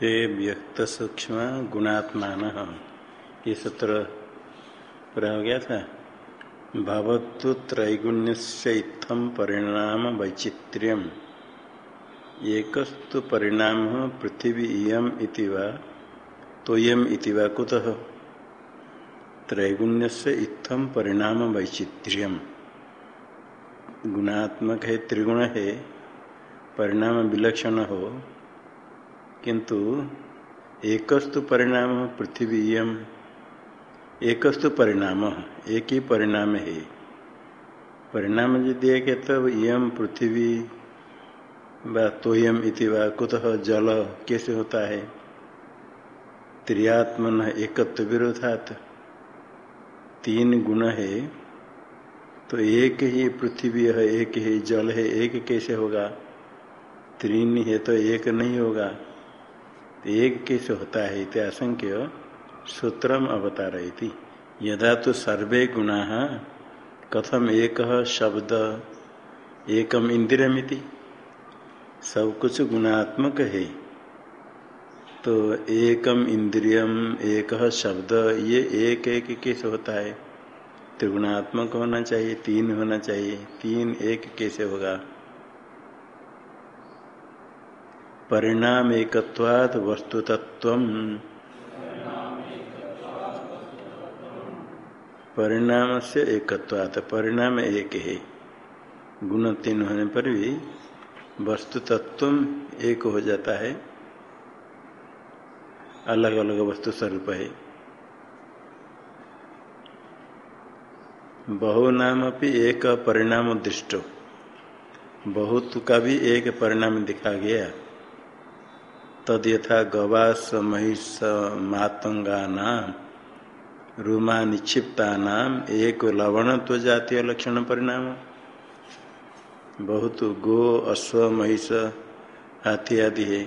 ते व्यक्त सूक्ष्म गुणात्मान। ये सूत्र पूरा हो गया था। भवतु त्रैगुण्य इत्थम परिणाम वैचित्र्यम। एकस्तु परिणाम पृथ्वी इयम इति तोयम इति वा कुतः? त्रैगुण्य से इत्थम परिणाम वैचित्र्यम। गुणात्मक है, त्रिगुण है, परिणाम विलक्षण हो किंतु एकस्तु परिणाम पृथ्वी यम एकस्तु परिणाम, एक ही परिणाम है। परिणाम यदि एक है तब यम पृथ्वी व तोयम इति व, कुतः जल कैसे होता है? त्रियात्मन एकत्व विरोधात। तीन गुण है तो एक ही पृथ्वी है, एक ही जल है, एक कैसे होगा? तीन है तो एक नहीं होगा। तो एक कैसे होता है इत्याशंक्य सूत्रम अवता रही थी यदा तो सर्वे गुणा कथम एक शब्द एकम इंद्रियमिति सब कुछ गुणात्मक है। तो एकम इंद्रियम एक शब्द, ये एक एक कैसे होता है? त्रिगुणात्मक होना चाहिए, तीन होना चाहिए, तीन एक कैसे होगा? परिणाम एकत्वाद वस्तु तत्व परिणाम से एकत्वात, परिणाम एक है। गुण तीन होने पर भी वस्तु तत्व एक हो जाता है। अलग अलग वस्तु स्वरूप है। बहु नाम भी एक परिणाम दृष्टो बहुत का भी एक परिणाम दिखा गया। तद यथा गवास महिष मातंगा नाम रूमा निक्षिप्ता नाम एक लवण तो जातीय लक्षण परिणाम। बहुत गो अश्व महिष हाथी आदि है।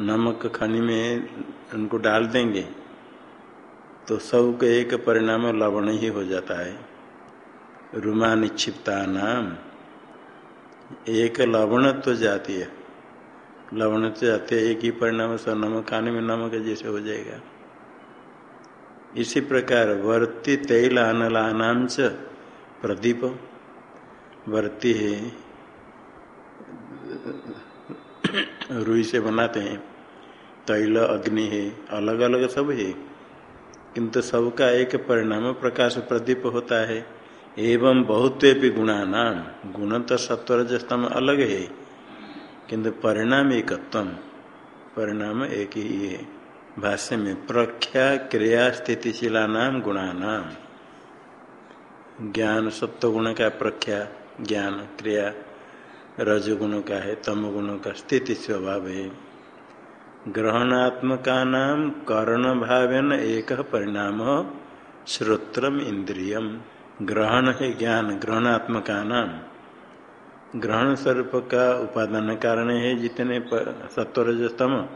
नमक खनि में उनको डाल देंगे तो सब का एक परिणाम लवण ही हो जाता है। रूमा निक्षिप्ता नाम एक लवण तो जातीय लवण से जाते एक ही परिणाम सब नमक, खाने में नमक जैसे हो जाएगा। इसी प्रकार वर्ती तैल अनलानाम च प्रदीप। वर्ती है, रुई से बनाते हैं। तैल, अग्नि है अलग अलग सब है। किंतु सबका एक परिणाम प्रकाश प्रदीप होता है। एवं बहुत गुणा नाम गुण तो सत्वर अलग है। किंतु परिणाम एकत्व परिणाम एक ही है। भाष्य में, प्रख्या क्रिया स्थितिशीला नाम गुणा नाम ज्ञान सत्व गुण का प्रख्या, ज्ञान क्रिया, रजगुण का है तम गुण का स्थिति स्वभाव है। ग्रहणात्मका नाम कर्ण भावन एक परिणाम, श्रोत्रम इंद्रियम। ग्रहण है ज्ञान ग्रहणात्मका नाम ग्रहण स्वरूप का उपादान कारण है जितने सत्वरजतम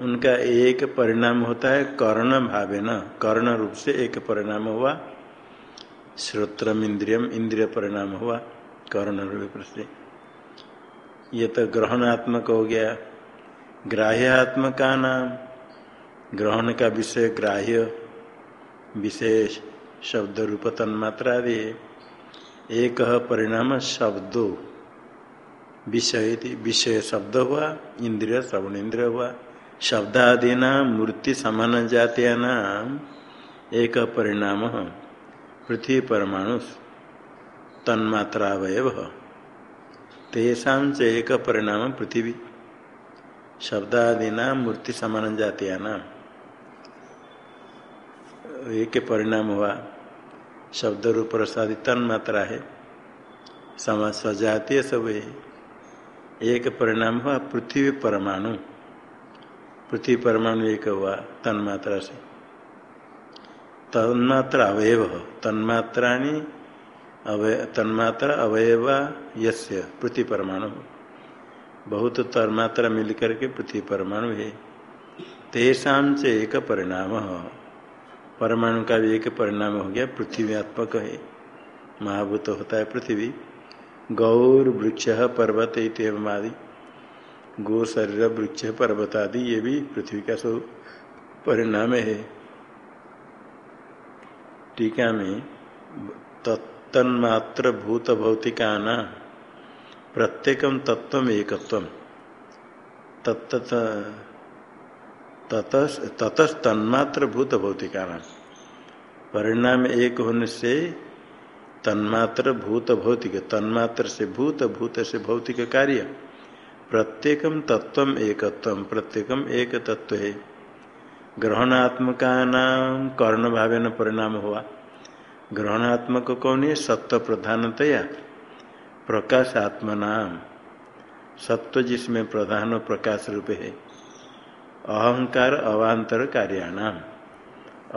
उनका एक परिणाम होता है कर्ण भावे न। कर्ण रूप से एक परिणाम हुआ। श्रोत्रम इंद्रियम, इंद्रिय परिणाम हुआ। कर्ण रूप से ये तो ग्रहणात्मक हो गया। ग्राह्यात्मक का नाम ग्रहण का विषय ग्राह्य, विशेष शब्द रूप तन्मात्रा आदि एक परिणाम शब्दो। विषय विषय शब्द हुआ, इंद्रिय श्रवण इंद्रिय हुआ। शब्दादि नाम मूर्ति समान जातीय नाम एक परिणाम, पृथ्वी परमाणु तन्मात्रावय तेषा से एक परिणाम पृथ्वी। शब्दादि नाम मूर्ति समान जातीय नाम एक परिणाम हुआ शब्द रूप प्रसाद तन मात्रा है। समाज सजातीय सब है। एक परिणाम हुआ, पृथ्वी परमाणु। पृथ्वी परमाणु एक हुआ, तन मात्रा से। तन्मात्रा अवयव तन्मात्राणी अवय तन्मात्रा अवयव यस्य, पृथ्वी परमाणु बहुत तन्मात्रा मिलकर के पृथ्वी परमाणु है। तेषा से एक परिणाम परमाणु का भी एक परिणाम हो गया पृथ्वीत्मक है। महाभूत होता है पृथ्वी। गौर वृक्ष पर्वत आदि। गो शरीर वृक्ष पर्वत आदि, ये भी पृथ्वी का सब परिणाम है। टीका में, तत्तन्मात्र भूत न प्रत्येकम तत्व एकत्व। ततस तन्मात्र भूत भौतिका नाम परिणाम एक होने से तन्मात्र भूत भौतिक तन्मात्र से भूत भूत से भौतिक कार्य। प्रत्येकम तत्व एकत्व प्रत्येकम एक तत्व है। ग्रहणात्मका नाम कर्ण भाव परिणाम हुआ। ग्रहणात्मक कौन है? सत्व प्रधानतया। प्रकाश आत्मा नाम सत्व जिसमें प्रधान प्रकाश रूप है। अहंकार अवान्तर कार्याणाम।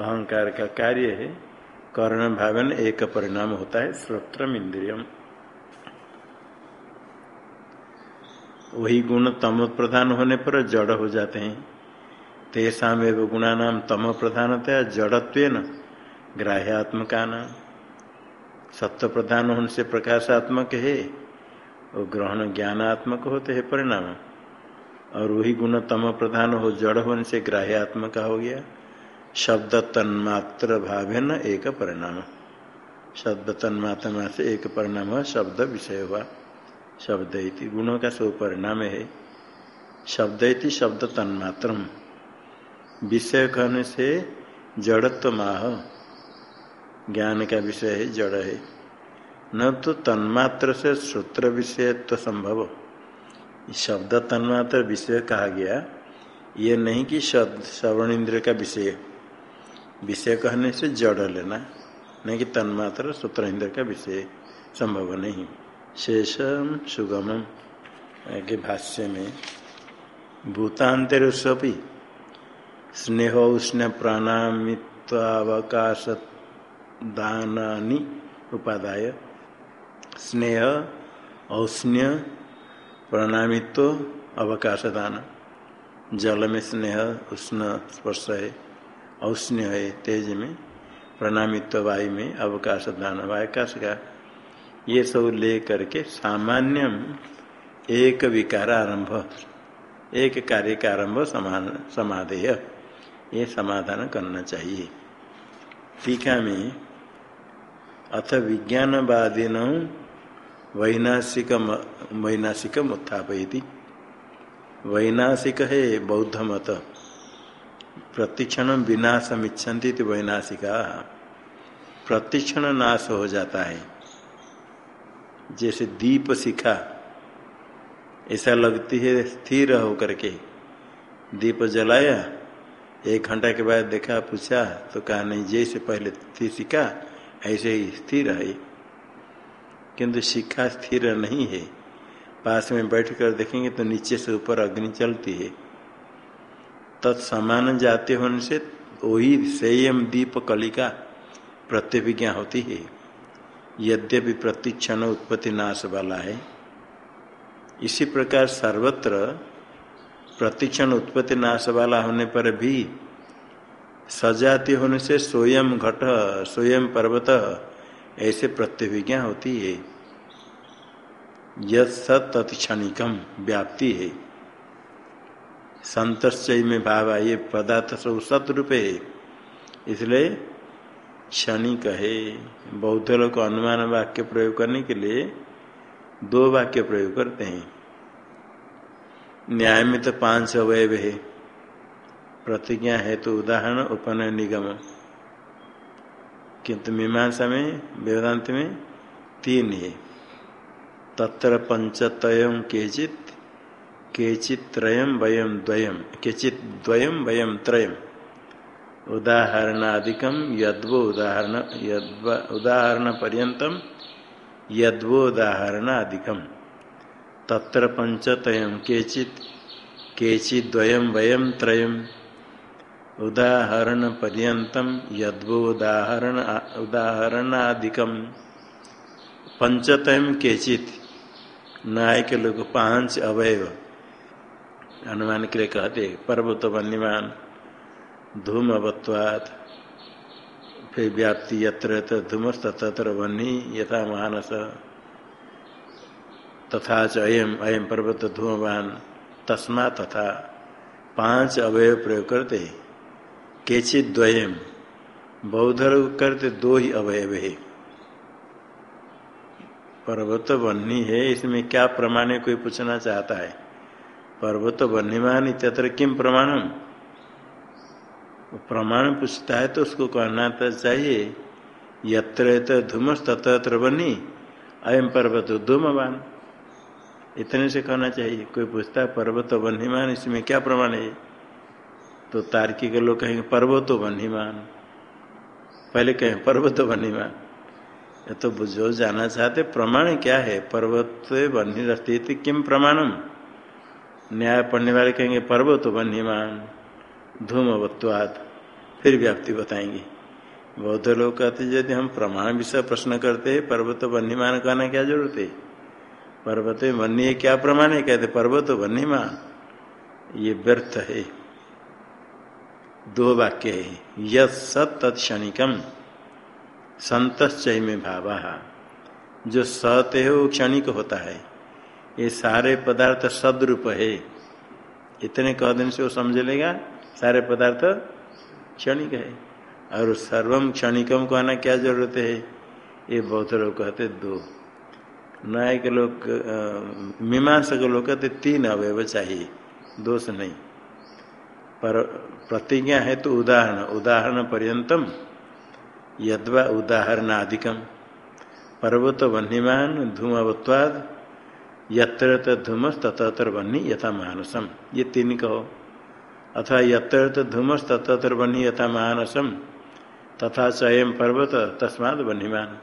अहंकार का कार्य है, कर्ण भावन एक परिणाम होता है, श्रोत्रम इंद्रियम। वही गुण तम प्रधान होने पर जड़ हो जाते हैं। तेषा एवं गुणा नाम तम प्रधानतया जड़त्व न ग्राह्यात्मका नाम सत्य प्रधान होने से प्रकाशात्मक है, और ग्रहण ज्ञानात्मक होते है परिणाम। और वही गुण तम प्रधान हो, जड़ होने से ग्राह्यात्मक हो गया। शब्द तन्मात्र भावेन एक परिणाम। शब्द तन्मात्रा से एक परिणाम हुआ, शब्द विषय हुआ। शब्द गुणों का सब परिणाम है। शब्द इति शब्द तन्मात्र विषय कहने से जड़त्व माह। ज्ञान का विषय है, जड़ है। न तो तन्मात्र से सूत्र विषयत्व तो संभव। शब्द तन्मात्र विषय कहा गया। ये नहीं कि श्रवण इंद्र का विषय। विषय कहने से जड़ लेना, नहीं कि तन्मात्र, सूत्र इंद्र का विषय। संभव नहीं। शेषम सुगम के भाष्य में भूतांतर सभी स्नेह, उष्ण प्राणामित्वावकाश दानी उपादाय। स्नेह, औष्ण्य प्रणामित्व अवकाश दान जल में स्नेह, उष्ण स्पर्श है औष्ण्य है तेज में प्रणामित्व वायु में अवकाश दान वायकाश का ये सब ले करके सामान्य एक विकार आरंभ, एक कार्य का आरंभ समान, समाधेय। ये समाधान करना चाहिए। टीका में अथ विज्ञानवादीन वैनाशिक वैनाशिक उत्थापयती वैनाशिक है बौद्ध मत प्रतिक्षण विनाशम इच्छन्ति वैनाशिका। प्रतिक्षण नाश हो जाता है। जैसे दीप शिखा, ऐसा लगती है स्थिर होकर के। दीप जलाया, एक घंटा के बाद देखा, पूछा तो कहा, नहीं, जैसे पहले थी शिखा, ऐसे ही स्थिर है। किंतु शिखा स्थिर नहीं है। पास में बैठकर देखेंगे तो नीचे से ऊपर अग्नि चलती है। तत्समान जाति होने से वही संयम दीप कलिका प्रत्यभिज्ञा होती है। यद्यपि प्रतिक्षण उत्पत्ति नाश वाला है। इसी प्रकार सर्वत्र प्रतिक्षण उत्पत्ति नाश वाला होने पर भी सजाति होने से स्वयं घट, स्वयं पर्वत ऐसे प्रत्यभिज्ञा होती है। यद सत व्याप्ति है। संतश्चय में भाव ये पदार्थ सब सतरूप है। इसलिए क्षणिक है। बौद्ध लोग अनुमान वाक्य प्रयोग करने के लिए दो वाक्य प्रयोग करते हैं। न्याय में तो पाँच अवयव है। प्रतिज्ञा है तो उदाहरण उपनय निगम। किंतु मीमांसा में, वेदांत में तीन है। तत्र पंचतय केचित केचित त्रयम वयम द्वयम केचित द्वयम वयम त्रयम उदाहरणादिकम यद्वो उदाहरण उदाहरण पर्यतम यद्वो उदाहरणादिकम तत्र पंचतयम केचित केचित द्वयम वयम त्रयम। उदाहरण पर्यतम यद्वो उदाहरण उदाहरणादिकम। पंचतयम केचित नाय के लोग पाँच अवयव। अनुमान के लिए कहते पर्वत वन्यमान, धूम अवत्वात, फिर व्याप्ति यत्र धूमस तत्र वन्नी यथा मानस, तथा च अयम अयम पर्वत धूमवान, तस्मा तथा। पाँच अवयव प्रयोग करते केचित द्वयम। लोग करते दो ही अवयव है। पर्वत बन्नी है, इसमें क्या प्रमाण है, कोई पूछना चाहता है? पर्वत बन्नीमान इतर किम प्रमाणम? प्रमाण पूछता है तो उसको कहना तो चाहिए, यत्र धूमस तत्र बनी अयम पर्वत धूमवान। इतने से कहना चाहिए, कोई पूछता है पर्वत बन्हीमान इसमें क्या प्रमाण है? तो तार्किक लोग कहेंगे, पर्वतो बन्हीमान। पहले कहें, पर्वत ये तो जो जाना चाहते, प्रमाण क्या है? पर्वत बन्ही थी किम प्रमाणम? न्याय पढ़ने वाले कहेंगे, पर्वत बन्हीमान। धूमवत्वाद फिर व्याप्ति बताएँगे। बौद्ध लोग कहते यदि हम प्रमाण विषय प्रश्न करते हैं, पर्वत बन्हीमान कहना क्या ज़रूरत है? पर्वत बन्नी क्या प्रमाण है? कहते पर्वत बन्हीमान। ये व्यर्थ है। दो वाक्य है। यद सत तत्क्षणिकम संत में भावा। जो सत है, वो क्षणिक होता है। ये सारे पदार्थ सदरूप है। इतने कह दिन से वो समझ लेगा, सारे पदार्थ क्षणिक है। और सर्वम क्षणिकम को आना क्या ज़रूरत है? ये बहुत लोग कहते दो। न्याय के लोग मीमांसा के लोग कहते तीन अवयव चाहिए। दोष नहीं। पर प्रतिज्ञा है तो उदाहरण उदाहरण पर्यंतम, यद्वा उदाहरणाधिकम पर्वत वन्यमान धूमवत्वाद यत्र धूमस तत्र बन्नी यथा मानसम ये तीन कहो। अथवा यत्र धूमस तत्र बन्नी यथा मानसम तथा चयम पर्वत, तस्माद बन्हीमान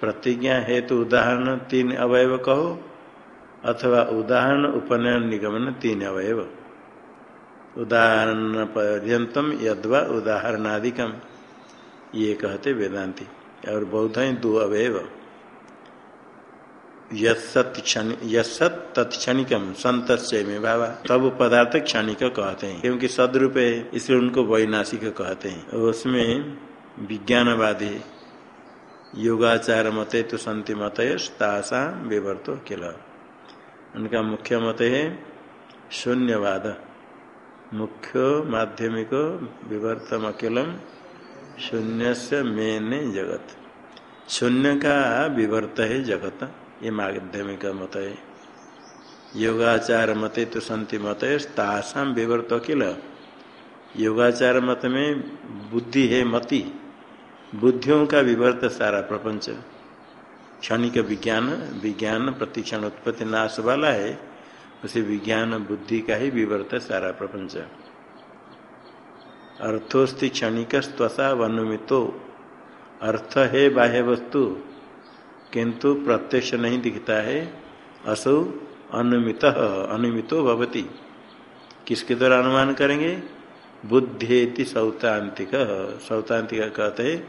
प्रतिज्ञा हेतु तो उदाहरण, तीन अवयव कहो। अथवा उदाहरण, उपनयन निगमन, तीन अवयव। उदाहरण पर्यतम यद्वा उदाहरणादिकम ये कहते वेदांति। और बौद्ध हैं, दो यत तत्क्षणिकम संत में बाबा तब पदार्थ क्षणिक कहते हैं, क्योंकि सदरूप है इसलिए उनको वैनाशिक कहते हैं। उसमें विज्ञानवादी योगाचार मत तो संति मत तासा विवर्तो किल। उनका मुख्य मत है, शून्यवाद। मुख्य माध्यमिक विवर्तम अकेलम शून्य से मेने जगत। शून्य का विवर्त है जगत, ये माध्यमिक मत है। योगाचार मत तो संति मत है तासाम विवर्त अखिल। योगाचार मत में बुद्धि है मति। बुद्धियों का विवर्त सारा प्रपंच। क्षणिक विज्ञान विज्ञान प्रतिक्षण उत्पत्ति नाश वाला है। उसे विज्ञान बुद्धि का ही विवर्त सारा प्रपंच। अर्थोस्ति क्षणिक स्वसा वनुमितो। अर्थ है बाह्य वस्तु, किंतु प्रत्यक्ष नहीं दिखता है। असो अनुमित, अनुमितो भवती। किसके द्वारा अनुमान करेंगे? बुद्धि सौतांतिक। सौतांतिक कहते हैं,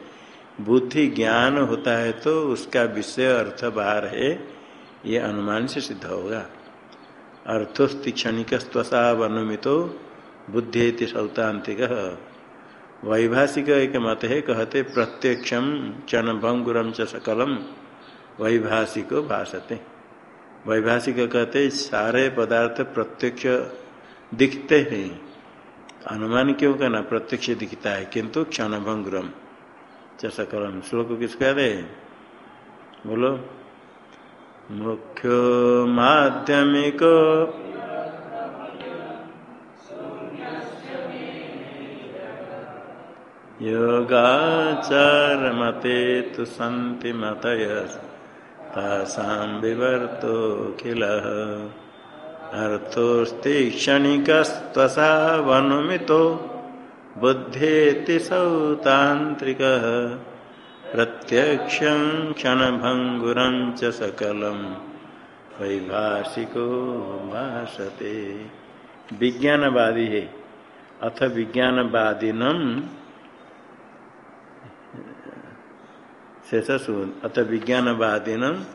बुद्धि ज्ञान होता है तो उसका विषय अर्थ बाहर है। ये अनुमान से सिद्ध होगा। अर्थोस्ति क्षणिक स्वसा अनुमितो बुद्धि सौतांतिक वैभाषिक एक मत है, कहते प्रत्यक्षम चन भंगुरम च सकलम वैभाषिको भाषते वैभाषिक कहते सारे पदार्थ प्रत्यक्ष दिखते हैं। अनुमान क्यों कहना प्रत्यक्ष दिखता है, किंतु क्षण भंगुरम च सकलम श्लोक किस कहते बोलो। मुख्य माध्यमिक। योगाचार मते तो सन्ति मतयस्तासां विवर्तो किल? अर्थोस्ति क्षणिकस्त्वसा वनुमितो बुद्धेति सौतान्त्रिकः। प्रत्यक्षं क्षणभङ्गुरं च सकलं। वैभाषिको भाषते विज्ञानवादी है। अथ विज्ञानवादिनम शेष अत विज्ञानवादीन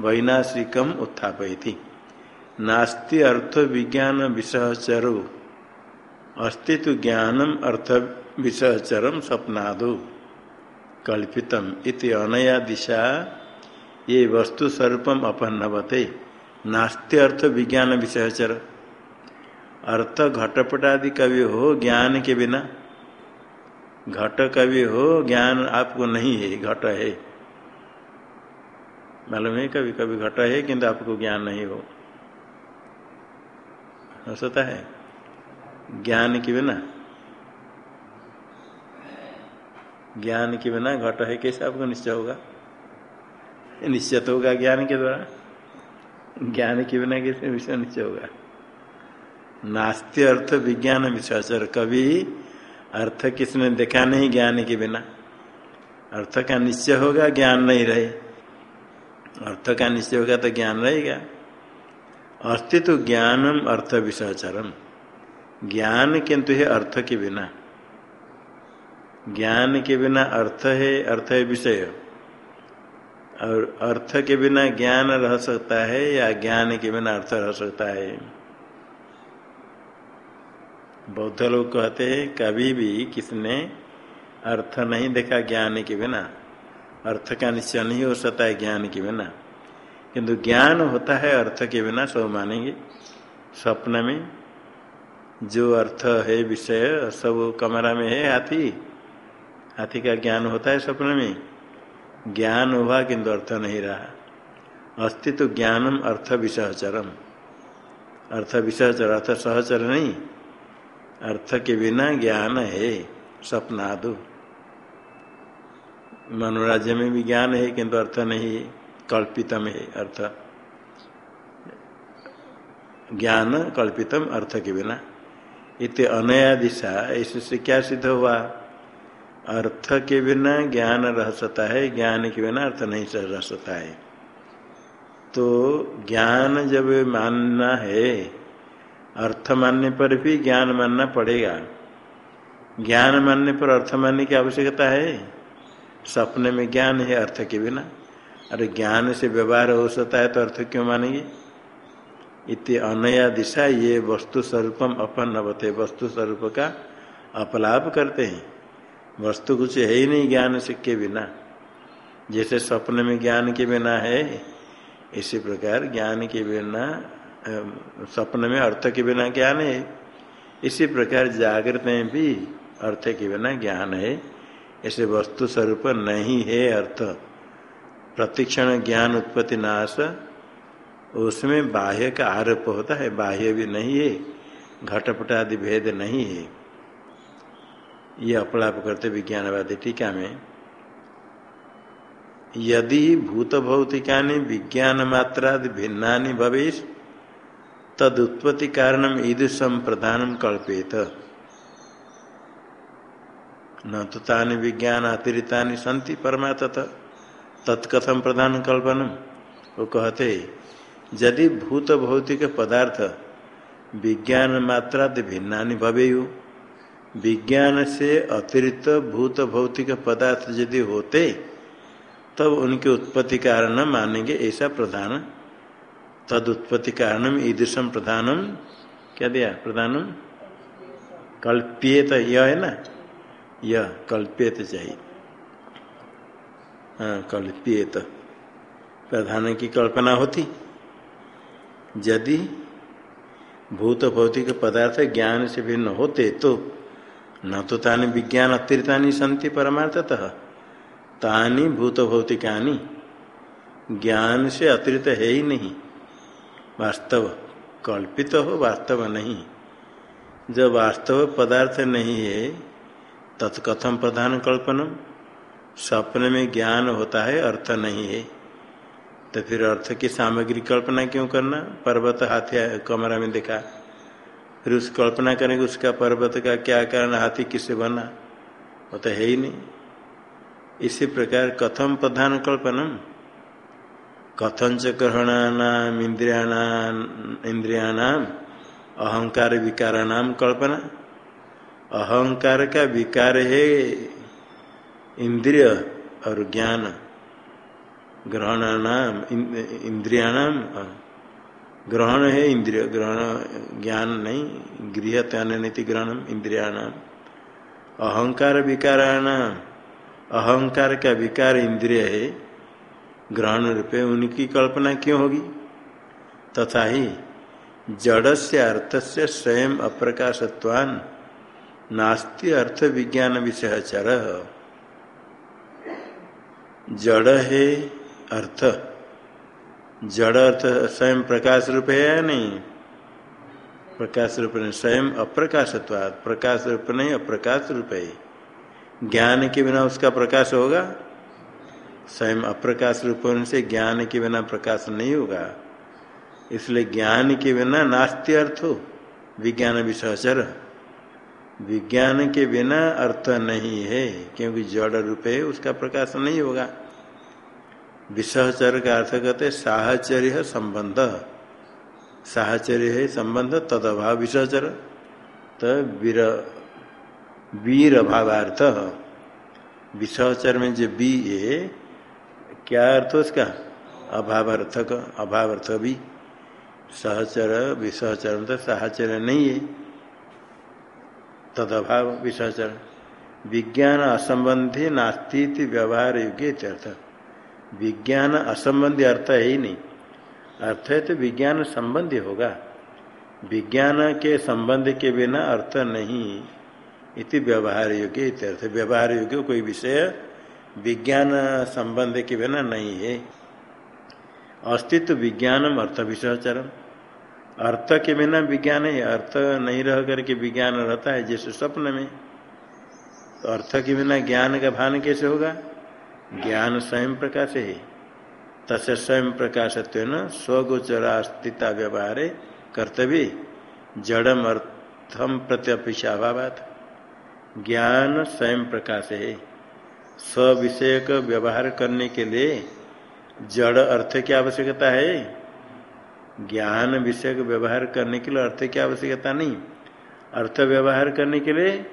वैनाशिकम उत्थापयति। नास्ति अर्थ विज्ञान विषहचरो अस्तित्व ज्ञानम अर्थ विषहचरम स्वप्नादो। कल्पितम इति अनया दिशा, ये वस्तु स्वरूपम अपन्नवते। नास्ति अर्थ विज्ञान विषयचर। अर्थ घटपट आदि कभी हो, ज्ञान के बिना। घट कभी हो, ज्ञान आपको नहीं है, घट है। मालूम है कभी कभी घट है, किंतु आपको ज्ञान नहीं हो। सकता है। ज्ञान के बिना। ज्ञान के बिना घट है, कैसे आपको निश्चय होगा? निश्चित होगा ज्ञान के द्वारा। ज्ञान के बिना कैसे विषय निश्चय होगा? नास्त्य अर्थ विज्ञान विश्वाचर कभी अर्थ किसने देखा नहीं ज्ञान के बिना? अर्थ का निश्चय होगा, ज्ञान नहीं रहे। अर्थ का निश्चय होगा तो ज्ञान रहेगा। अस्तित्व ज्ञानम अर्थ विषाचरम ज्ञान किंतु है अर्थ के बिना। ज्ञान के बिना अर्थ है अर्थ है विषय। और अर्थ के बिना ज्ञान रह सकता है या ज्ञान के बिना अर्थ रह सकता है? बौद्ध लोग कहते हैं, कभी भी किसने अर्थ नहीं देखा ज्ञान के बिना? अर्थ का निश्चय नहीं हो सकता है ज्ञान के बिना। किंतु ज्ञान होता है अर्थ के बिना, सब मानेंगे। स्वप्न में जो अर्थ है, विषय, सब कमरा में है, हाथी। हाथी का ज्ञान होता है स्वप्न में। ज्ञान हुआ किंतु अर्थ नहीं रहा। अस्तित्व तो ज्ञानम अर्थ विसहचरम। अर्थ विसहचर, अर्थ सहचर नहीं। अर्थ के बिना ज्ञान है स्वप्नादु मनोराज्य में भी ज्ञान है किंतु अर्थ नहीं कल्पितम है अर्थ। ज्ञान कल्पितम अर्थ के बिना। इत अनया दिशा, इससे क्या सिद्ध हुआ? अर्थ के बिना ज्ञान रह सकता है, ज्ञान के बिना अर्थ नहीं रह सकता है। तो ज्ञान जब मानना है, अर्थ मानने पर भी ज्ञान मानना पड़ेगा। ज्ञान मानने पर अर्थ मानने की आवश्यकता है। सपने में ज्ञान है अर्थ के बिना। अरे ज्ञान से व्यवहार हो सकता है तो अर्थ क्यों मानेंगे? इतनी अनया दिशा, ये वस्तु स्वरूपम अपन नवते वस्तु स्वरूप का अपलाप करते हैं। वस्तु कुछ है ही नहीं ज्ञान से के बिना। जैसे स्वप्न में ज्ञान के बिना है, इसी प्रकार ज्ञान के बिना स्वप्न में अर्थ के बिना ज्ञान है। इसी प्रकार जागृत में भी अर्थ के बिना ज्ञान है। ऐसे वस्तु स्वरूप नहीं है अर्थ। प्रतिक्षण ज्ञान उत्पत्ति नाश, उसमें बाह्य का आरोप होता है। बाह्य भी नहीं है घटपट आदि भेद नहीं है। ये अपलाप करते विज्ञानवादी टीका में? यदि भूत भौतिका विज्ञान मात्रा भिन्ना भवेश तद उत्पत्ति कारण ईदृशम प्रधान कल्पेत न तो तानि विज्ञान अतिरिता सी परमात्त तत्कथम प्रधान कल्पनम वो कहते, यदि भूत भौतिक पदार्थ विज्ञान मात्रा भिन्ना भवेयु विज्ञान से अतिरिक्त भूत भौतिक पदार्थ यदि होते, तब उनके उत्पत्ति कारण मानेंगे ऐसा प्रधान तद उत्पत्ति कारणम, ईदृशम प्रधानम, क्या दिया? प्रधानम? कल्पियत, यह है ना? यह कल्पियत चाहिए। हाँ कल्पियत। प्रधान की कल्पना होती। यदि भूत भौतिक पदार्थ ज्ञान से भिन्न होते तो न तो तानी विज्ञान अतिरिक्तानी संति परमार्थतः। तानी भूत भौतिकानी ज्ञान से अतिरिक्त है ही नहीं। वास्तव कल्पित हो, वास्तव नहीं। जब वास्तव पदार्थ नहीं है, तत्कथम प्रधान कल्पनम। स्वप्न में ज्ञान होता है, अर्थ नहीं है। तो फिर अर्थ की सामग्री कल्पना क्यों करना? पर्वत हाथी कमरा में देखा। फिर उस कल्पना करेंगे उसका पर्वत का क्या कारण, हाथी किससे बना? वो तो है ही नहीं। इसी प्रकार कथम प्रधान कल्पनम। कथन च ग्रहणानाम इंद्रियाणाम इंद्रियाणाम, अहंकार विकाराणाम कल्पना। अहंकार का विकार है इंद्रिय और ज्ञान। ग्रहणानाम इंद्रियाणाम ग्रहण है, इंद्रिय ग्रहण, ज्ञान नहीं, गृह अनति ग्रहण इंद्रियाण अहंकार विकाराण, अहंकार का विकार इंद्रिय है। ग्रहण रूपे उनकी कल्पना क्यों होगी? तथा ही जड़ से अर्थ से स्वयं अप्रकाशत्वान, नास्ति अर्थ विज्ञान विषय चर जड़ है, अर्थ। जड़ अर्थ स्वयं प्रकाश रूप है या नहीं? प्रकाश रूप नहीं, स्वयं अप्रकाशत्वाद प्रकाश रूप नहीं, अप्रकाश रूप है। ज्ञान के बिना उसका प्रकाश होगा? स्वयं अप्रकाश रूप होने से ज्ञान के बिना प्रकाश नहीं होगा। इसलिए ज्ञान के बिना नास्ति अर्थ हो। विज्ञान विसहचर विज्ञान के बिना अर्थ नहीं है, क्योंकि जड़ रूप है उसका प्रकाश नहीं होगा। विसहचर का अर्थ कहते साहचर्य संबंध साहचर्य है संबंध तद अभाव विसहचर वीर वीर अभावार्थ विसहचर में जो बी है क्या अर्थ उसका? अभाव अर्थ अभाव अर्थ भी। सहचर, विसहचर तो साहचर्य नहीं है। तदभाव विसहचर। विज्ञान असंबंधी नास्ती व्यवहार योग्य अर्थ विज्ञान असंबंधी अर्थ है ही नहीं। अर्थ है तो विज्ञान संबंधी होगा। विज्ञान के संबंध के बिना अर्थ नहीं। इति व्यवहार योग्य अर्थ। व्यवहार योग्य कोई विषय विज्ञान संबंध के बिना नहीं है। अस्तित्व विज्ञानम, अर्थ विषयचरम अर्थ के बिना विज्ञान है। अर्थ नहीं रह करके विज्ञान रहता है जैसे स्वप्न में। तो अर्थ के बिना ज्ञान का भान कैसे होगा? ज्ञान स्वयं प्रकाश है। तस् स्वयं प्रकाशत्व न स्वगोचरा स्थिता व्यवहार कर्तव्य जड़म अर्थम प्रत्यपेक्षा अभाव ज्ञान स्वयं प्रकाश है। स्व विषय व्यवहार करने के लिए जड़ अर्थ की आवश्यकता है। ज्ञान विषय व्यवहार करने के लिए अर्थ की आवश्यकता नहीं। अर्थ व्यवहार करने के लिए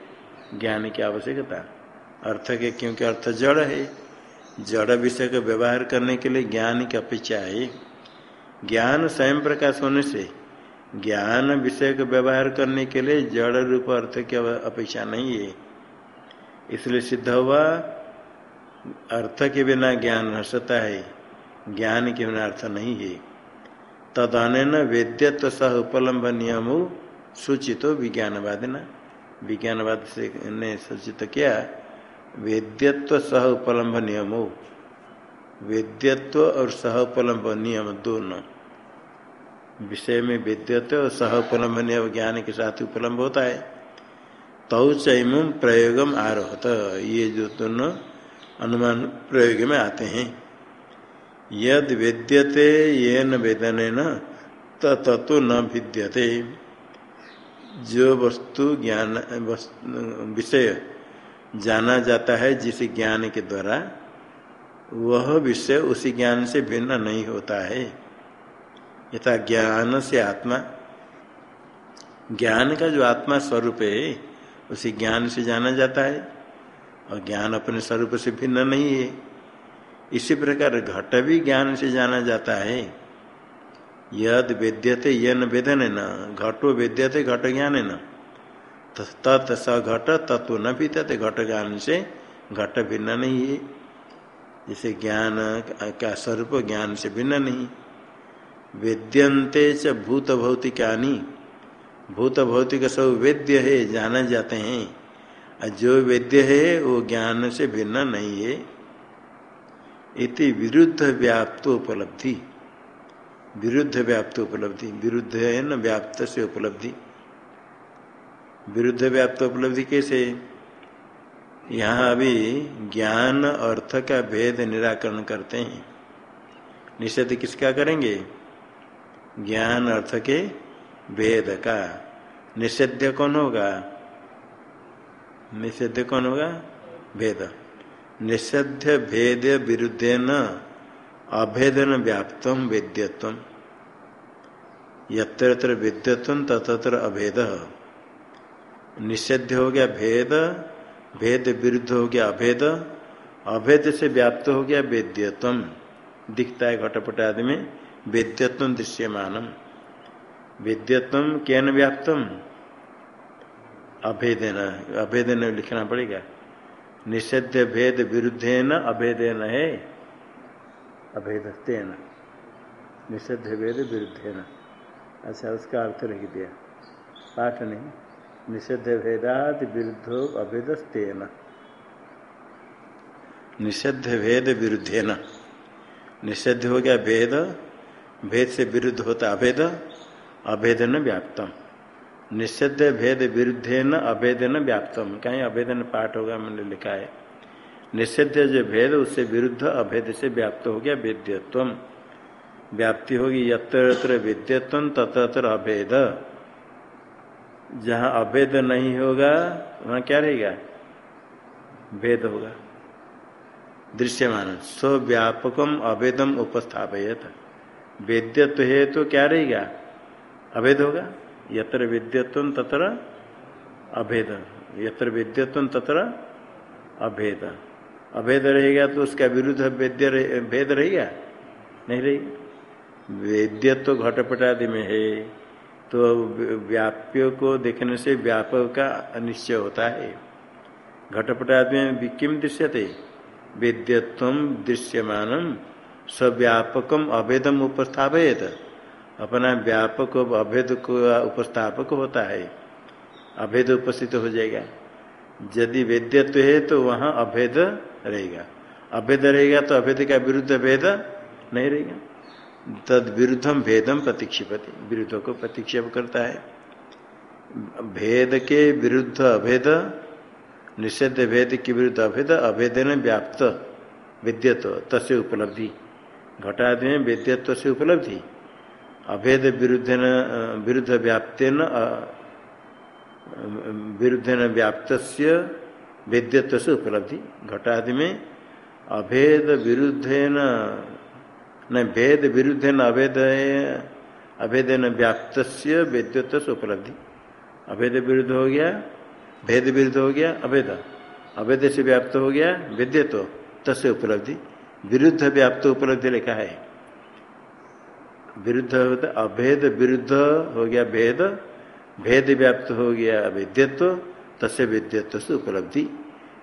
ज्ञान की आवश्यकता। अर्थ के क्योंकि अर्थ जड़ है। जड़ विषय का व्यवहार करने के लिए ज्ञान की अपेक्षा है। ज्ञान स्वयं प्रकाश होने से ज्ञान विषय का व्यवहार करने के लिए जड़ रूप अर्थ की अपेक्षा नहीं है। इसलिए सिद्ध हुआ, अर्थ के बिना ज्ञान सकता है, ज्ञान के बिना अर्थ नहीं है। तदन वेद्यत्व सह उपलम्ब नियम सूचित विज्ञानवाद न विज्ञानवाद से ने सूचित किया वेद्यत्व सह उपलम्ब नियम। हो वेद्यत्व और सह उपलम्ब नियम दोनों। विषय में वेद्यत्व और सह उपलम्ब नियम ज्ञान के साथ उपलम्ब होता है। तौ चैम प्रयोगम आरोहत। ये जो दोनों अनुमान प्रयोग में आते हैं। यद वेद्यते ये न वेदन न तत्व न भिद्यते। जो वस्तु ज्ञान विषय जाना जाता है जिस ज्ञान के द्वारा, वह विषय उसी ज्ञान से भिन्न नहीं होता है। यथा ज्ञान से आत्मा। ज्ञान का जो आत्मा स्वरूप है, उसी ज्ञान से जाना जाता है, और ज्ञान अपने स्वरूप से भिन्न नहीं है। इसी प्रकार घट भी ज्ञान से जाना जाता है। यद वेद्यते यन वेदन न घटो वेद्यते घट ज्ञान है न तत् स घट तत्व न भी तत् घट ज्ञान से घट भिन्न नहीं है। जैसे ज्ञान का स्वरूप ज्ञान से भिन्न नहीं। वेद्यंते च भूत भौतिकानी। भूत भौतिक सब वेद्य है, जाने जाते हैं। जो वेद्य है, वो ज्ञान से भिन्न नहीं है। इति विरुद्ध व्याप्त उपलब्धि। विरुद्ध व्याप्त उपलब्धि। विरुद्ध है न, व्याप्त से उपलब्धि। विरुद्ध व्याप्त उपलब्धि कैसे? यहाँ अभी ज्ञान अर्थ का भेद निराकरण करते हैं। निषेध किसका करेंगे? ज्ञान अर्थ के भेद का। निषेध कौन होगा? निषेध कौन होगा? भेद। निषेध भेद विरुद्ध न अभेदन व्याप्तम वेद्यत्व। यत्र विद्यत्व तत्र अभेद। निषेध हो गया, भेद भेद विरुद्ध हो गया, अभेद अभेद से व्याप्त हो गया वेद्यत्म दिखता है घटपट आदि में वेद्यत्व दृश्यमानम। वेद्यत्म क्या व्याप्तम? अभेदन अभेदन लिखना पड़ेगा। निषेध, भेद विरुद्ध न अभेदन है अभेदत्न निषेध, भेद विरुद्ध अच्छा उसका अर्थ लिख दिया। पाठ नहीं। निषेध भेदाद विरुद्धो अभेदस्तेन। निषेध भेद विरुद्धेन। निषेध हो गया भेद भेद से विरुद्ध होता अभेद, अभेदन व्याप्तम। निषेध भेद विरुद्धेन अभेदन व्याप्तम। कहीं अभेदन पाठ होगा मैंने लिखा है। निषेध जो भेद, उससे विरुद्ध अभेद से व्याप्त हो गया वेद्यत्व व्याप्ति होगी यत्र विद्यत्व तत्र अभेद। जहाँ अभेद नहीं होगा, वहाँ क्या रहेगा? भेद होगा। दृश्यमान स्व्यापकम अभेदम उपस्थापित वेद्यत्व है तो क्या रहेगा? अभेद होगा। यत्र विद्यत्व तत्र अभेद। यत्र विद्यत्व तत्र अभेद। अभेद रहेगा तो उसका विरुद्ध वेद्य भेद रहेगा? नहीं रहेगा। वेद्यत्व घटपट आदि में है। तो व्याप्य को देखने से व्यापक का निश्चय होता है। घटपट आदि में किम दृश्यते, वेद्यत्व दृश्यमान सव्यापकम अभेदम उपस्थापित अपना व्यापक अभेद को उपस्थापक होता है। अभेद उपस्थित हो जाएगा। यदि वेद्यत्व है तो वहाँ अभेद रहेगा। अभेद रहेगा तो अभेद का विरुद्ध भेद नहीं रहेगा। तद विरुद्धम भेदम प्रतीक्षिपति। विरुद्ध को प्रतिक्षेप करता है। भेद के विरुद्ध अभेद, निषेध भेद के विरुद्ध अभेद अभेद ने व्याप्त, विद्यत्व, तस्य उपलब्धि। घटादि में वेद्यत्व से उपलब्धि। अभेद विरुद्ध विरुद्ध व्याप्तेन विरुद्ध व्याप्त वेद्यत्व से उपलब्धि। घटादि में अभेद विरुद्ध न भेद विरुद्ध न अभेद अभेदन व्याप्त वेद्यत्व उपलब्धि। अभेद विरुद्ध हो गया, भेद विरुद्ध हो गया, अभेद। अभेद से व्याप्त हो गया, वेद्यत्व तस्य उपलब्धि। विरुद्ध व्याप्त उपलब्धि लिखा है। विरुद्ध अभेद विरुद्ध हो गया भेद। भेद व्याप्त हो गया वेद्यत्व तस्य वेद्यत्व से उपलब्धि।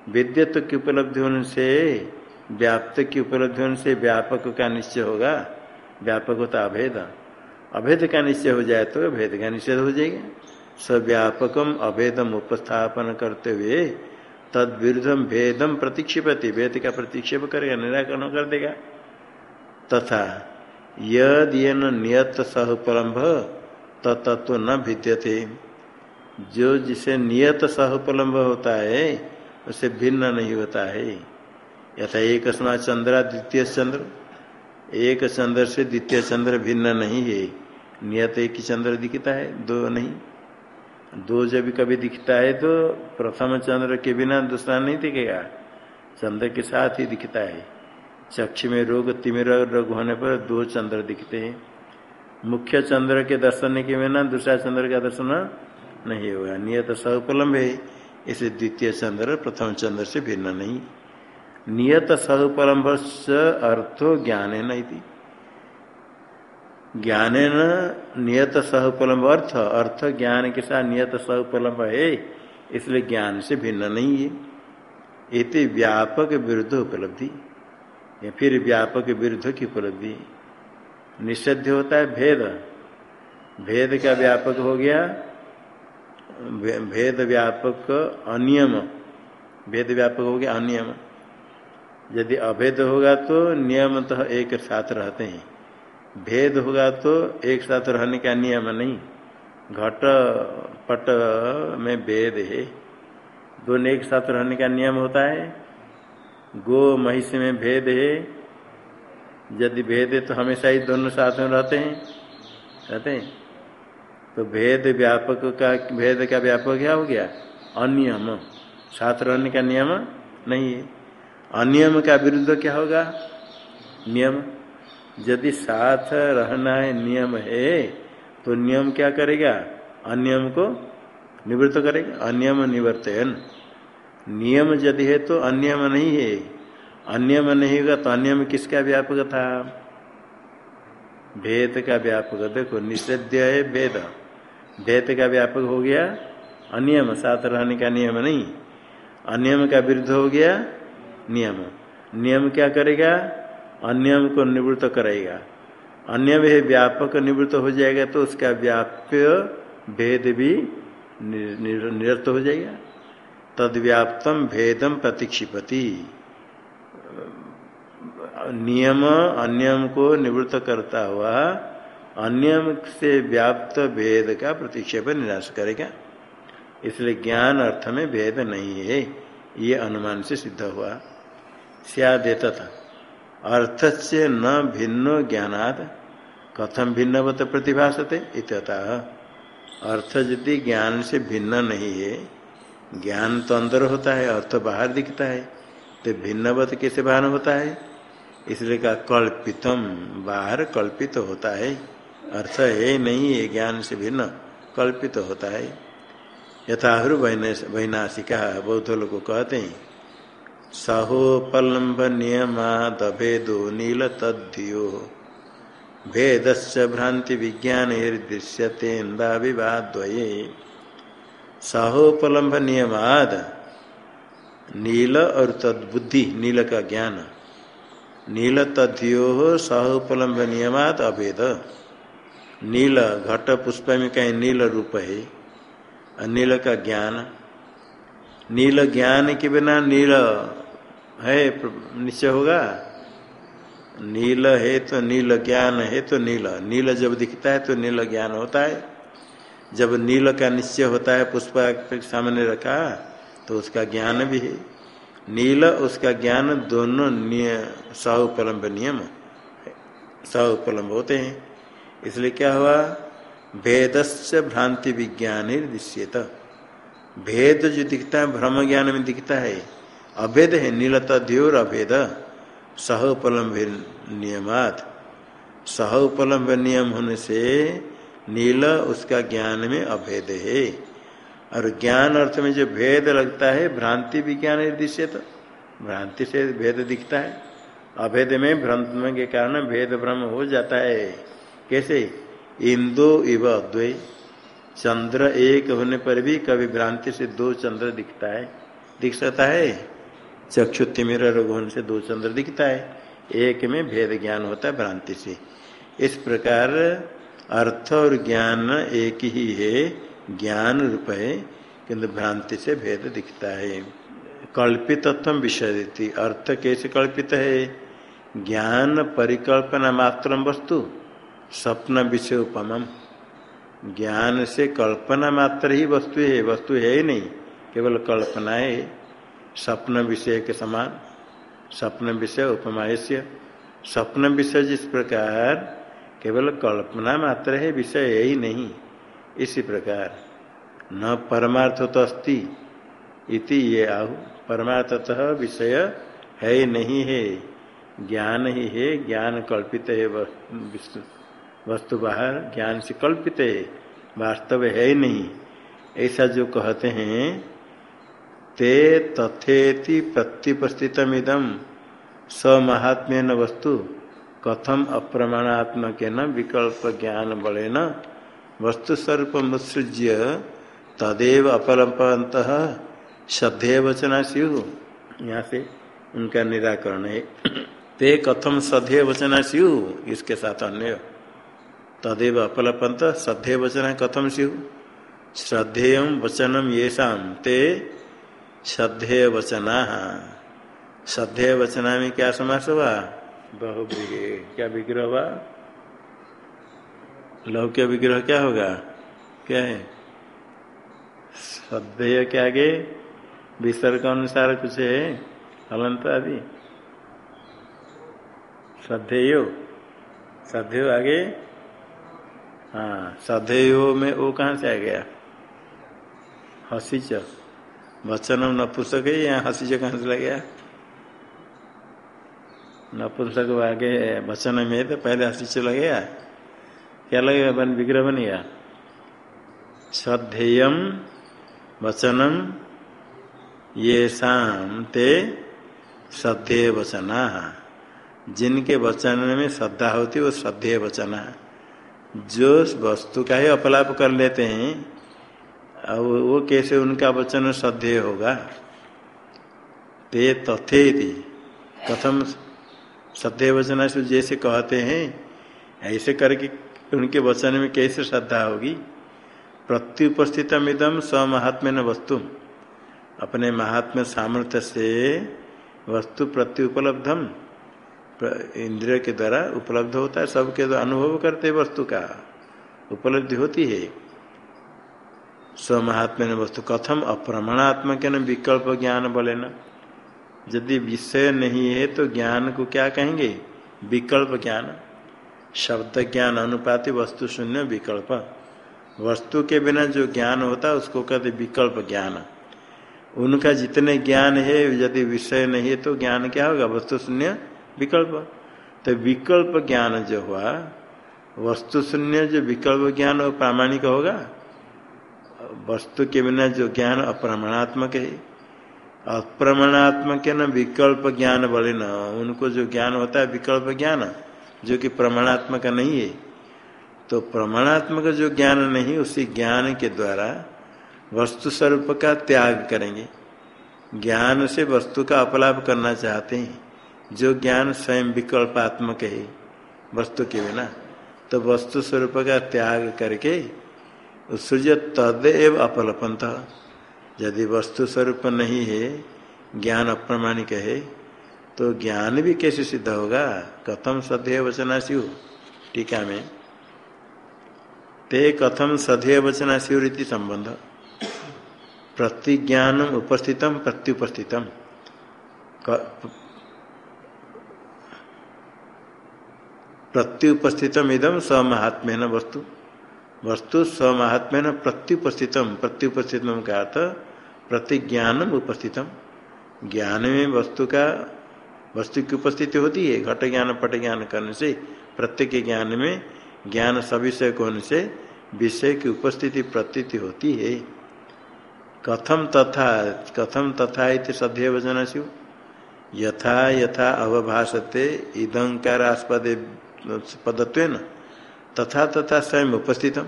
वेद्यत्व की उपलब्धि होने से व्याप्त की उपलब्धि से व्यापक का निश्चय होगा व्यापक होता अभेद। अभेद का निश्चय हो जाए तो भेद का निश्चय हो जाएगा। सव्यापकम अभेदम उपस्थापन करते हुए तद विरुद्धम भेदम प्रतीक्षिपति, भेद का प्रतिक्षेप करेगा, निराकरण कर देगा। तथा यद ये नियत सहुपलम्भ तत्व न भिद्यते। जो जिसे नियत सहुपलम्भ होता है, उसे भिन्न नहीं होता है। यथा एक चंद्रा, द्वितीय चंद्र। एक चंद्र से द्वितीय चंद्र भिन्न नहीं है। नियत एक ही चंद्र दिखता है, दो नहीं। दो जब कभी दिखता है तो प्रथम चंद्र के बिना दूसरा नहीं दिखेगा। चंद्र के साथ ही दिखता है। चक्ष में रोग, तिमिर रोग होने पर दो चंद्र दिखते हैं। मुख्य चंद्र के दर्शन के बिना दूसरा चंद्र का दर्शन नहीं होगा। नियत सहुपलम्ब है। इसे द्वितीय चंद्र प्रथम चंद्र से भिन्न नहीं। नियत सहुपलम्ब अर्थो ज्ञान थी ज्ञान नियत सहुपलम्ब अर्थ अर्थ ज्ञान के साथ नियत सहुपलम्ब है, इसलिए ज्ञान से भिन्न नहीं है। इति व्यापक विरुद्ध उपलब्धि, या फिर व्यापक विरुद्ध की उपलब्धि। निषिद्ध होता है भेद। भेद का व्यापक हो गया भेद व्यापक अनियम। भेद व्यापक हो गया अनियम। यदि अभेद होगा तो नियमतः तो एक साथ रहते हैं। भेद होगा तो एक साथ रहने का नियम नहीं। घट पट में भेद है। दोनों एक साथ रहने का नियम होता है। गो महिष में भेद है। यदि भेद है तो हमेशा ही दोनों साथ में रहते हैं। रहते हैं। तो भेद व्यापक का, भेद का व्यापक क्या हो गया? अनियम। साथ रहने का नियम नहीं है। अनियम का विरुद्ध क्या होगा? नियम। यदि साथ रहना है, नियम है तो नियम क्या करेगा? अनियम को निवृत्त करेगा। अनियम निवर्तन नियम यदि है तो अनियम नहीं है। अनियम नहीं होगा तो अनियम किसका व्यापक था? भेद का व्यापक। देखो निषेध है भेद। भेद का व्यापक हो गया अनियम। साथ रहने का नियम नहीं। अनियम का विरुद्ध हो गया नियम। नियम क्या करेगा? अनियम को निवृत्त करेगा। अन्य भी व्यापक निवृत्त हो जाएगा तो उसका व्याप्य भेद भी निरत हो जाएगा। तद व्याप्तम भेदम प्रतिक्षिपति। नियम, अन्यम को निवृत्त करता हुआ अन्यम से व्याप्त भेद का प्रतिक्षेप निराश करेगा। इसलिए ज्ञान अर्थ में भेद नहीं है। ये अनुमान से सिद्ध हुआ। सियादेत अर्थ से न भिन्नो ज्ञानाद कथम भिन्नवत प्रतिभाषते इतः अर्थ यदि ज्ञान से भिन्न नहीं है, ज्ञान तो अंदर होता है, अर्थ बाहर दिखता है तो भिन्नवत कैसे बाहर होता है? इसलिए कहा कल्पितम बाहर कल्पित तो होता है। अर्थ है नहीं है, ज्ञान से भिन्न कल्पित तो होता है। यथाहु वैनाशिका बौद्ध लोग कहते हैं सहोपलम्ब नियमादभेदो नील तद्धियो भेद से भ्रांति विज्ञान दृश्यतेन्दा विवाद्वये सहोपलम्ब नियमाद नील और तद्बुद्धि, नील का ज्ञान। नील तद्यो सहोपलम्ब नियमाद अभेद। नील घट पुष्प में कहीं नील रूप है। नील का ज्ञान। नील ज्ञान के बिना नील है, निश्चय होगा? नील है तो नील ज्ञान है तो नील। नील जब दिखता है तो नील ज्ञान होता है। जब नील का निश्चय होता है, पुष्प सामने रखा तो उसका ज्ञान भी है। नील उसका ज्ञान दोनों सउपलम्ब नियम सउपलम्ब होते हैं। इसलिए क्या हुआ? भेद से भ्रांति विज्ञान दृश्यत भेद जो दिखता है, ब्रह्म ज्ञान में दिखता है, अभेद है, नीलता तद्योर अभेद। सह उपलम्ब नियमात। सह उपलम्ब नियम होने से नील उसका ज्ञान में अभेद है। और ज्ञान अर्थ में जो भेद लगता है, भ्रांति विज्ञान दृश्य तो भ्रांति से भेद दिखता है। अभेद में भ्रम के कारण भेद भ्रम हो जाता है। कैसे? इंदो इव अद्वै चंद्र एक होने पर भी कभी भ्रांति से दो चंद्र दिखता है। दिख सकता है? चक्षुति मेरा रघुवन से दो चंद्र दिखता है। एक में भेद ज्ञान होता है भ्रांति से। इस प्रकार अर्थ और ज्ञान एक ही है। ज्ञान रूप है, किंतु भ्रांति से भेद दिखता है। कल्पितत्व विषय अर्थ कैसे कल्पित है? ज्ञान परिकल्पना मात्र वस्तु, स्वप्न विषय उपम। ज्ञान से कल्पना मात्र ही वस्तु है वस्तु है ही नहीं, केवल कल्पना है। स्वप्न विषय के समान स्वप्न विषय उपमायस्य स्वप्न विषय जिस प्रकार, केवल कल्पना मात्र है, विषय यही नहीं, इसी प्रकार। न परमार्थ तो अस्ति, इति ये आहु, परमार्थतः विषय है नहीं है। ज्ञान ही है, ज्ञान कल्पित है, वस्तु। बाहर ज्ञान से कल्पित है, वास्तव है ही नहीं। ऐसा जो कहते हैं, ते तथेति प्रत्युपस्थितमिदम स महात्म्य न वस्तु, कथम अप्रमाणात्मक न विकल्प ज्ञान बड़े न वस्तु स्वरूप मुत्सृज्य तदेव अपलपंत श्रद्धेय वचना स्यु यहाँ से उनका निराकरण है। ते कथम श्रद्धेय वचना स्यु इसके साथ अन्य तदेव अपलपंत श्रद्धेय वचना कथम स्यु? श्रद्धेय वचनम ये ते श्रद्धेय वचना। श्रद्धेय वचना में क्या समास हुआ बहुविग्रह क्या विग्रह हुआ लौक्य विग्रह क्या होगा? क्या है? श्रद्धेय के आगे विसर्ग अनुसार कुछ है? हलंत आदि। श्रद्धेय। श्रद्धेय आगे हाँ श्रद्धेय में वो कहाँ से आ गया? हसीच वचनम नपुंसक है यहाँ जो कहाँ से लग गया? नपुंसक आगे वचन में तो पहले हसी चला गया? क्या लगेगा बन विग्रह बन गया? श्रद्धेयम, वचनम, ये शाम ते श्रद्धेय वचना। जिनके वचन में श्रद्धा होती वो श्रद्धेय वचना। जो वस्तु का ही अपलाप कर लेते हैं, अब वो कैसे उनका वचन श्रद्धेय होगा? ते तथे कथम श्रद्धेय वचन जैसे कहते हैं, ऐसे करके उनके वचन में कैसे श्रद्धा होगी? प्रत्युपस्थितम इदम स्वमहात्म्य न वस्तु अपने महात्म्य सामर्थ्य से वस्तु प्रत्युपलब्धम। इंद्रिय के द्वारा उपलब्ध होता है, सबके द्वारा अनुभव करते वस्तु का उपलब्धि होती है। स्वमहात्म्य वस्तु कथम अप्रमाणात्मक न विकल्प ज्ञान बोले न यदि विषय नहीं है तो ज्ञान को क्या कहेंगे? विकल्प ज्ञान। शब्द ज्ञान, अनुपाति, वस्तु शून्य, विकल्प। वस्तु के बिना जो ज्ञान होता है उसको कहते विकल्प ज्ञान। उनका जितने ज्ञान है, यदि विषय नहीं है तो ज्ञान क्या होगा? वस्तु शून्य विकल्प। तो विकल्प ज्ञान जो हुआ वस्तु शून्य जो विकल्प ज्ञान वो प्रामाणिक होगा, वस्तु के बिना जो ज्ञान अप्रमाणात्मक है। अप्रमाणात्मक न विकल्प ज्ञान बोले न, उनको जो ज्ञान होता है विकल्प ज्ञान, जो कि प्रमाणात्मक नहीं है। तो प्रमाणात्मक जो ज्ञान नहीं, उसी ज्ञान के द्वारा वस्तु स्वरूप का त्याग करेंगे। ज्ञान से वस्तु का अपलाप करना चाहते हैं। जो ज्ञान स्वयं विकल्पात्मक है, वस्तु के बिना तो वस्तु स्वरूप का त्याग करके उत्सृज तदेव अपलपंत। यदि वस्तु स्वरूप नहीं है, ज्ञान अप्रमाणिक है तो ज्ञान भी कैसे सिद्ध होगा? कथम सदैव वचनाशिव टीका में। ते कथम सदैव वचनाशिव रीति संबंध। प्रतिज्ञान उपस्थितम, प्रत्युपस्थितम। प्रत्युपस्थितम इदम स्वमहात्म्य वस्तु। वस्तु स स्वमहात्म्य प्रत्युपस्थितम प्रत्युपस्थितम का अर्थ प्रतिज्ञान उपस्थितम ज्ञान में वस्तु का वस्तु की उपस्थिति होती है। घट ज्ञान पट ज्ञान करने से, प्रत्येक ज्ञान में ज्ञान सविषय होने से, विषय की उपस्थिति, प्रतीति होती है। कथम तथा कथम तथा इति सदैव शिव यथा यथा अवभाषते इदंकारास्पद पदत्व तथा तथा स्वयं उपस्थितम।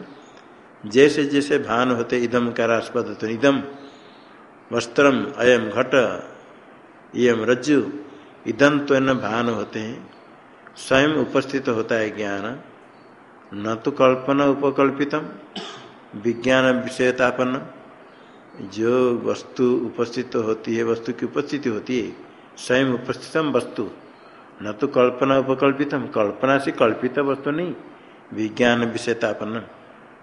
जैसे जैसे भान होते इदम कारास्पद इदम वस्त्रम, अयम घट यम रज्जु इदम तो न भान होते हैं। स्वयं उपस्थित होता है ज्ञान। न तो कल्पना उपकल्पितम, विज्ञान विषयतापन जो वस्तु उपस्थित होती है, वस्तु की उपस्थिति होती है, स्वयं उपस्थितम वस्तु। न तो कल्पना उपकल्पितम, कल्पना से कल्पित वस्तु नहीं, विज्ञान विषयतापन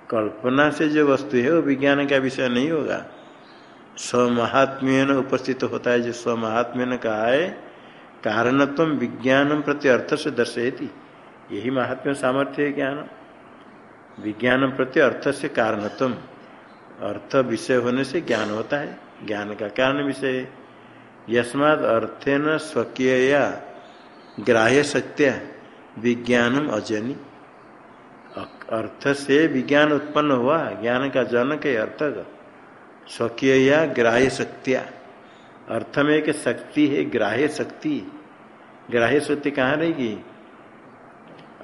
कल्पना से जो वस्तु है, वो विज्ञान का विषय नहीं होगा। स्वमहात्म्य उपस्थित होता है, जो स्वमहात्म्य ने कहा है कारणत्व विज्ञान प्रति अर्थ से दर्शयती। यही महात्म्य सामर्थ्य है ज्ञान। विज्ञान प्रति अर्थ से कारणत्व अर्थ विषय होने से ज्ञान होता है। ज्ञान का कारण विषय है। यस्माद अर्थेन स्वकीय ग्राह्य सत्य, विज्ञानम अजनी। अर्थ से विज्ञान उत्पन्न हुआ, ज्ञान का जनक है अर्थ का। स्वकीय या ग्राह्य शक्तिया अर्थ में एक शक्ति है, ग्राह्य शक्ति। ग्राह्य शक्ति कहाँ रहेगी?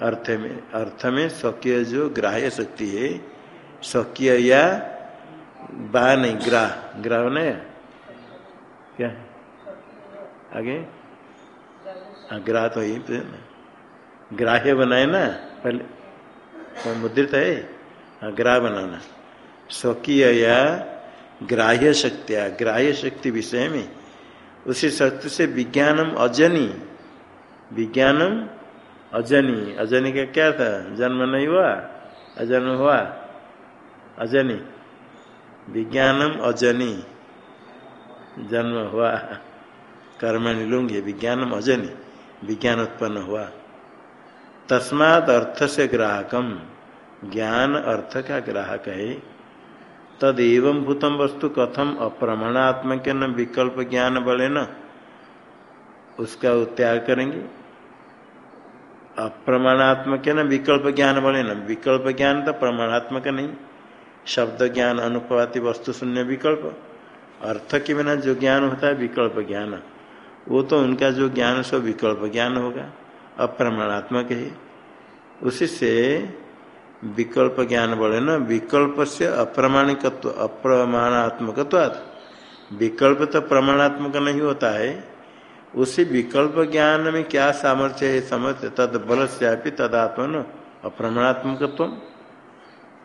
अर्थ में अर्थ में स्वकीय जो ग्राह्य शक्ति है, स्वकीय या बा नहीं, ग्राह ग्राह ने क्या? आगे? ग्राह तो ही ग्राह्य बनाए ना, पहले तो मुद्रित है। ग्राह बनाना। स्वकीय या ग्राह्य शक्तिया, ग्राह्य शक्ति विषय में, उसी शक्ति से विज्ञानम अजनी। विज्ञानम अजनी। अजनी का क्या था? जन्म नहीं हुआ? अजन्म हुआ? अजनी। विज्ञानम अजनी। जन्म हुआ। कर्म लूँगे। विज्ञानम अजनी। विज्ञान उत्पन्न हुआ। तस्माद अर्थ से ग्राहकम, ज्ञान अर्थ का ग्राहक है। तद एवं भूतम वस्तु कथम अप्रमाणात्मक न विकल्प ज्ञान बले न उसका त्याग करेंगे। अप्रमाणात्मक न विकल्प ज्ञान बले न विकल्प ज्ञान तो प्रमाणात्मक नहीं। शब्द ज्ञान, अनुपाति, वस्तु शून्य विकल्प। अर्थ के बिना जो ज्ञान होता है, विकल्प ज्ञान। वो तो उनका जो ज्ञान सो विकल्प ज्ञान होगा, अप्रमाणात्मक है। उसी से विकल्प ज्ञान बोले ना, विकल्प से अप्रमाणिकत्व अप्रमाणात्मक विकल्प तो प्रमाणात्मक नहीं होता है। उसी विकल्प ज्ञान में क्या सामर्थ्य है समझ तद बल से तदात्मन अप्रमाणात्मकत्व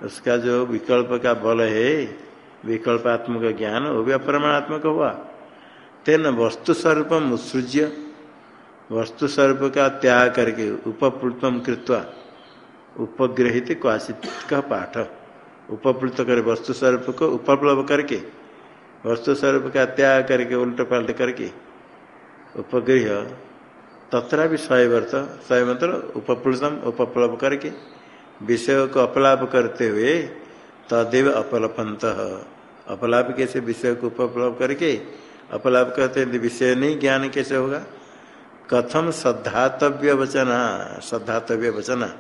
उसका जो विकल्प का बल है, विकल्पात्मक ज्ञान, वो भी अप्रमाणात्मक हुआ। तेन वस्तु स्वरूप उत्सृज्य। वस्तु स्वरूप का त्याग करके उपप्लुतम कृत्वा उपग्रहित क्वाचित का पाठ। उपप्लुत करे वस्तु स्वरूप को उपप्लव करके वस्तु स्वरूप का त्याग करके उल्ट पलट करके उपग्रह तथा भी स्वयवर्त स्वय मतलब उपप्लुतम उपप्लव करके विषय को अपलाप करते हुए तदेव अपलपंत अपलाप कैसे विषय को उपप्लव करके अपलाप करते विषय नहीं, ज्ञान कैसे होगा? कथम श्रद्धातव्य वचन श्रद्धातव्य वचन,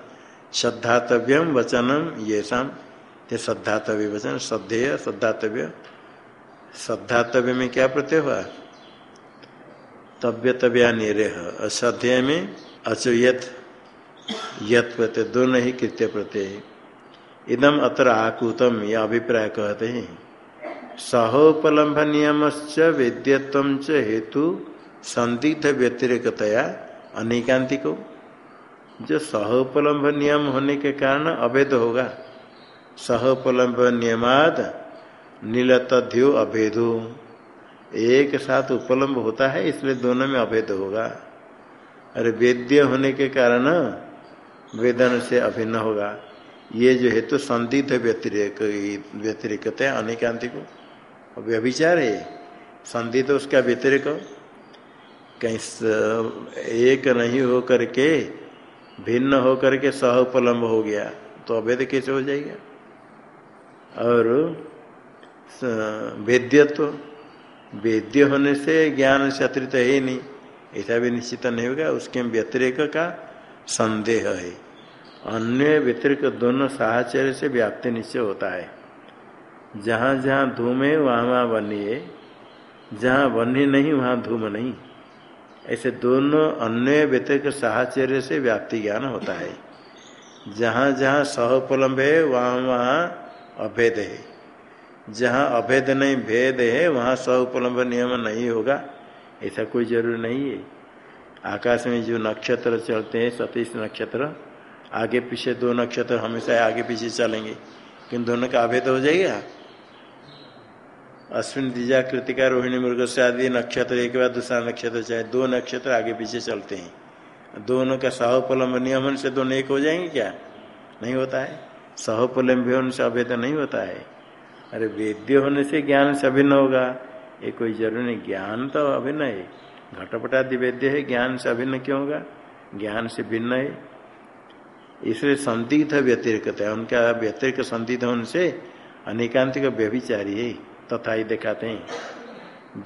श्रद्धातव्यम वचनम ये शाम ये श्रद्धातव्य वचन, श्रद्धेय श्रद्धातव्य। श्रद्धातव्य में क्या प्रत्यय हुआ? तव्य तव्या निरेह अश्रद्धेय में अचुयत। यत प्रत्यय दोनों ही कृत्य प्रत्यय। इदम अत्र आकूतम, यह अभिप्राय कहते हैं। सहोपलम्भ नियम वेद्यत्व च हेतु संदिग्ध व्यतिरिकतया अनेकांतिको। जो सहोपलम्भ नियम होने के कारण अभेद होगा। सहोपलम्भ नियमाद नीलतध्यो अभेदो। एक साथ उपलम्ब होता है, इसलिए दोनों में अभेद होगा। अरे वेद्य होने के कारण वेदन से अभिन्न होगा। ये जो हेतु तो संदिग्ध व्यतिरिक व्यतिरिक्त है को व्यभिचार है। संधि तो उसका व्यतिरिक कहीं एक नहीं हो करके भिन्न हो करके सह उपलम्ब हो गया तो अवैध कैसे हो जाएगा? और वेद्यत्व, वेद्य होने से ज्ञान से अतिरिक्त है ही नहीं। ऐसा भी निश्चित नहीं होगा, उसके व्यतिरेक का संदेह है। अन्य व्यतिरिक दोनों साहचर्य से व्याप्ति निश्चय होता है। जहाँ जहाँ धूम है वहाँ वहाँ बनी है। जहाँ बनी नहीं, वहाँ धूम नहीं। ऐसे दोनों अन्य व्यतिरिक साहचर्य से व्याप्ति ज्ञान होता है। जहाँ जहाँ सहपलम्ब है, वहाँ वहाँ अभेद है। जहाँ अभेद नहीं, भेद है, वहाँ उपलम्ब नियम नहीं होगा। ऐसा कोई ज़रूरी नहीं है। आकाश में जो नक्षत्र चलते हैं, सतीश नक्षत्र, आगे पीछे दो नक्षत्र हमेशा आगे पीछे चलेंगे। किन दोनों का अभेद हो जाएगा? अश्विन दिजा कृतिका, रोहिणी मृग से आदि नक्षत्र, एक बार दूसरा नक्षत्र, चाहे दो नक्षत्र आगे पीछे चलते हैं। दोनों का सहोपलम्ब नियमन से दोनों एक हो जाएँगे क्या? नहीं होता है। सहोपलम्ब से अभेद नहीं होता है। अरे वेद्य होने से ज्ञान से अभिन्न होगा। ये कोई ज़रूरी नहीं। ज्ञान तो अभिन्न है। घटपटादि वेद्य है। ज्ञान से अभिन्न क्यों होगा? ज्ञान से भिन्न है। इसलिए संदिग्ध व्यतिरिक्त है। उनका व्यतिरिक्त संदिग्ध होने से अनेकांतिक व्यभिचारी है। तथा ही दिखाते हैं।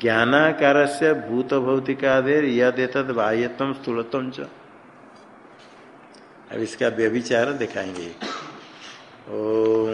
ज्ञानाकार से भूत भौतिकादेर यद एतद बाह्यतम स्थूलतम च। अब इसका व्यभिचार दिखाएँगे। ओ